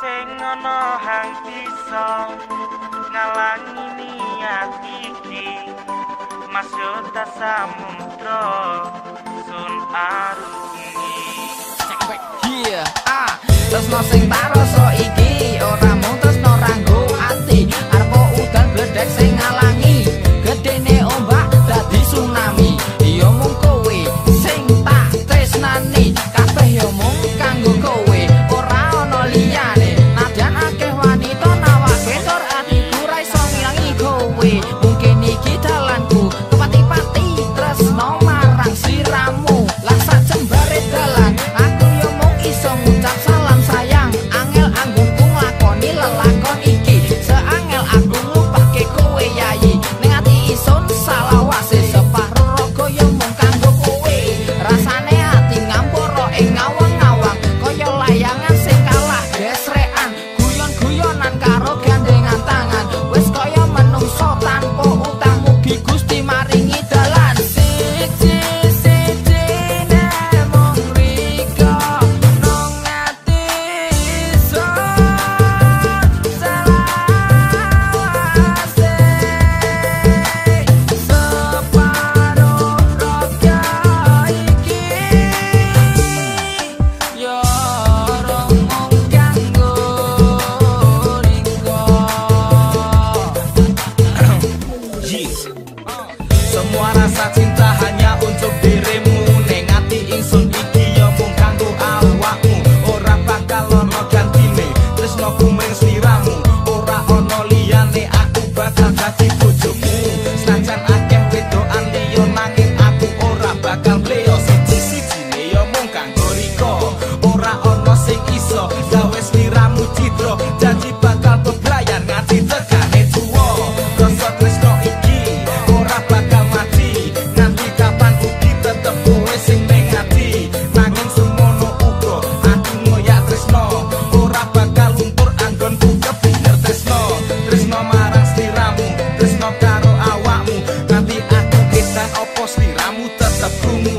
sing ana hang bisa ngalangi niat iki. Maksud ta samudra sun arungi. Cek yeah ah terus no sing taroso iki ora mung terus no ranggo ati. Arpo udan bledek sing ngalangi gedene ombak dadi tsunami. Iya mung kowe sing tak tresnani. Kabeh yo mung kanggo kowe. We. Semua rasa cinta hanya untuk dirimu. Nengati ati ingsun iki yo mung kanggo awakmu. Ora bakal terus gantine Aku